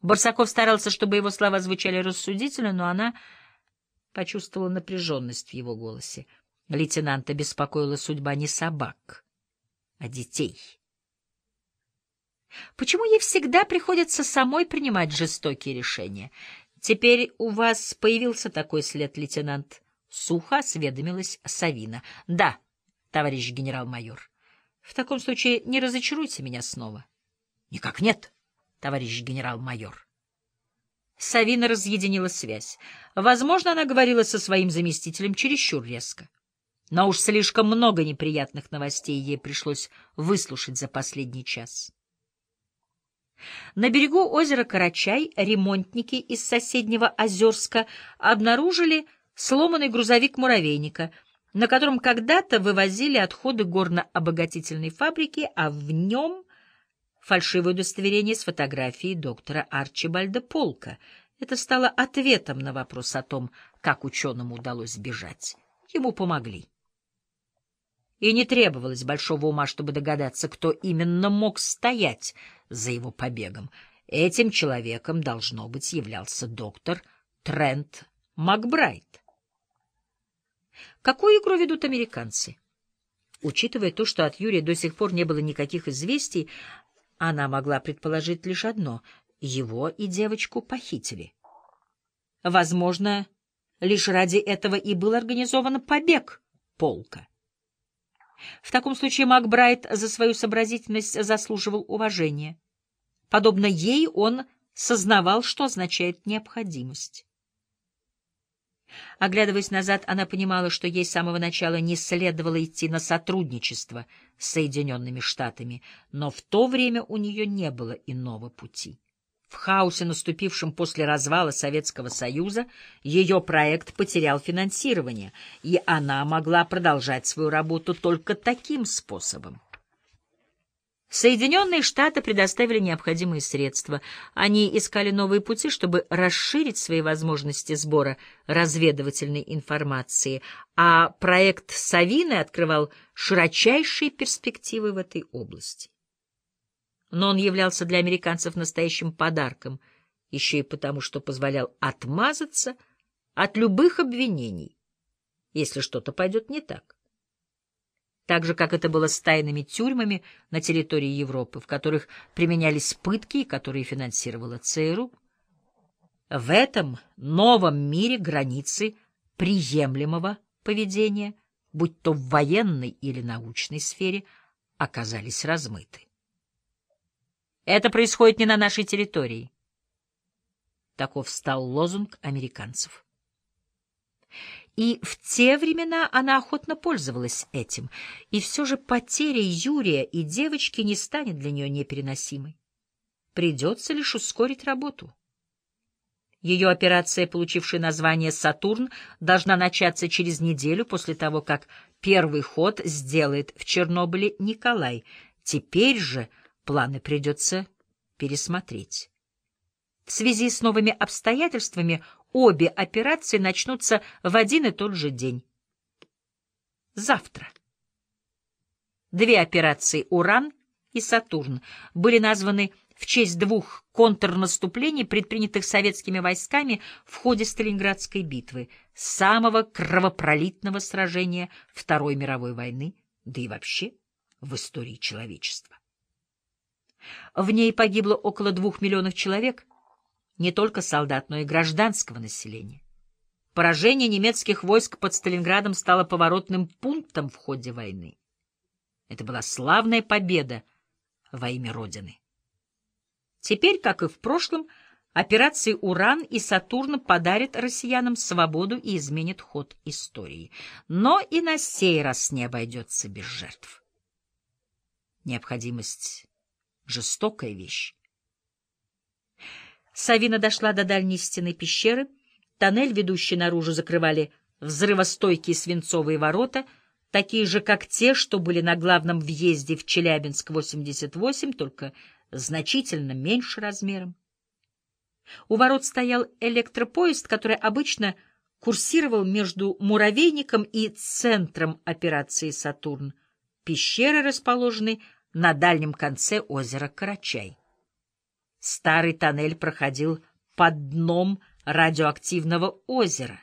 Барсаков старался, чтобы его слова звучали рассудительно, но она почувствовала напряженность в его голосе. Лейтенанта беспокоила судьба не собак, а детей. Почему ей всегда приходится самой принимать жестокие решения? Теперь у вас появился такой след, лейтенант. Сухо осведомилась Савина. Да, товарищ генерал-майор. В таком случае не разочаруйте меня снова. Никак нет, товарищ генерал-майор. Савина разъединила связь. Возможно, она говорила со своим заместителем чересчур резко. Но уж слишком много неприятных новостей ей пришлось выслушать за последний час. На берегу озера Карачай ремонтники из соседнего Озерска обнаружили сломанный грузовик муравейника, на котором когда-то вывозили отходы горно-обогатительной фабрики, а в нем фальшивое удостоверение с фотографией доктора Арчибальда Полка. Это стало ответом на вопрос о том, как ученому удалось сбежать. Ему помогли. И не требовалось большого ума, чтобы догадаться, кто именно мог стоять за его побегом. Этим человеком, должно быть, являлся доктор Трент Макбрайт. Какую игру ведут американцы? Учитывая то, что от Юрия до сих пор не было никаких известий, она могла предположить лишь одно — его и девочку похитили. Возможно, лишь ради этого и был организован побег полка. В таком случае Макбрайт за свою сообразительность заслуживал уважения. Подобно ей он сознавал, что означает необходимость. Оглядываясь назад, она понимала, что ей с самого начала не следовало идти на сотрудничество с Соединенными Штатами, но в то время у нее не было иного пути. В хаосе, наступившем после развала Советского Союза, ее проект потерял финансирование, и она могла продолжать свою работу только таким способом. Соединенные Штаты предоставили необходимые средства. Они искали новые пути, чтобы расширить свои возможности сбора разведывательной информации, а проект Савины открывал широчайшие перспективы в этой области но он являлся для американцев настоящим подарком, еще и потому, что позволял отмазаться от любых обвинений, если что-то пойдет не так. Так же, как это было с тайными тюрьмами на территории Европы, в которых применялись пытки и которые финансировала ЦРУ. В этом новом мире границы приемлемого поведения, будь то в военной или научной сфере, оказались размыты. Это происходит не на нашей территории. Таков стал лозунг американцев. И в те времена она охотно пользовалась этим, и все же потеря Юрия и девочки не станет для нее непереносимой. Придется лишь ускорить работу. Ее операция, получившая название «Сатурн», должна начаться через неделю после того, как первый ход сделает в Чернобыле Николай. Теперь же планы придется пересмотреть. В связи с новыми обстоятельствами обе операции начнутся в один и тот же день. Завтра. Две операции «Уран» и «Сатурн» были названы в честь двух контрнаступлений, предпринятых советскими войсками в ходе Сталинградской битвы, самого кровопролитного сражения Второй мировой войны, да и вообще в истории человечества. В ней погибло около двух миллионов человек, не только солдат, но и гражданского населения. Поражение немецких войск под Сталинградом стало поворотным пунктом в ходе войны. Это была славная победа во имя Родины. Теперь, как и в прошлом, операции «Уран» и «Сатурн» подарят россиянам свободу и изменят ход истории. Но и на сей раз не обойдется без жертв. Необходимость жестокая вещь. Савина дошла до дальней стены пещеры. Тоннель, ведущий наружу, закрывали взрывостойкие свинцовые ворота, такие же, как те, что были на главном въезде в Челябинск-88, только значительно меньше размером. У ворот стоял электропоезд, который обычно курсировал между муравейником и центром операции «Сатурн». Пещеры расположены на дальнем конце озера Карачай. Старый тоннель проходил под дном радиоактивного озера.